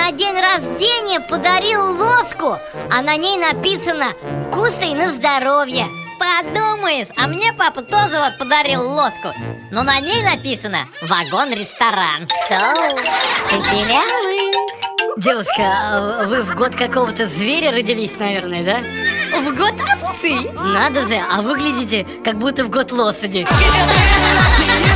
на день рождения подарил лоску, а на ней написано «Кусай на здоровье». Подумаешь, а мне папа тоже вот подарил лоску, но на ней написано «Вагон-ресторан». Соус. Девушка, а вы в год какого-то зверя родились, наверное, да? В год овцы. Надо же, а выглядите, как будто в год лошади.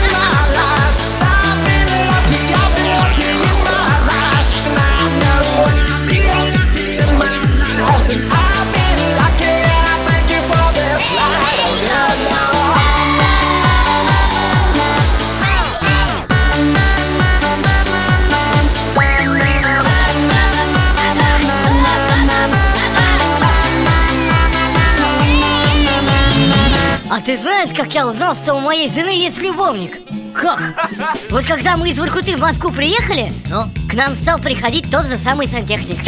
А ты знаешь, как я узнал, что у моей жены есть любовник? Как? Вот когда мы из Воркуты в Москву приехали, ну, к нам стал приходить тот же самый сантехник.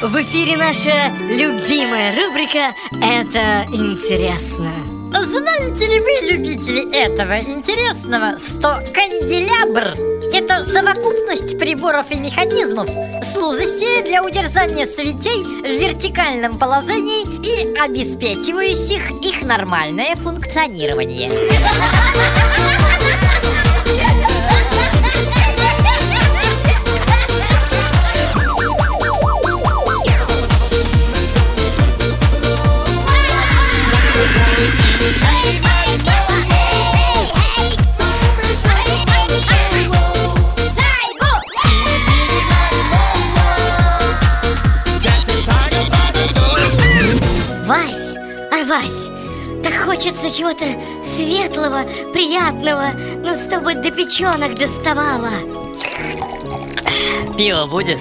В эфире наша любимая рубрика «Это интересно». Знаете ли вы, любители этого интересного, что канделябр – это совокупность приборов и механизмов, служащие для удержания свечей в вертикальном положении и обеспечивающих их нормальное функционирование. Вась, а Вась, так хочется чего-то светлого, приятного Ну, чтобы до печенок доставало Пиво будет?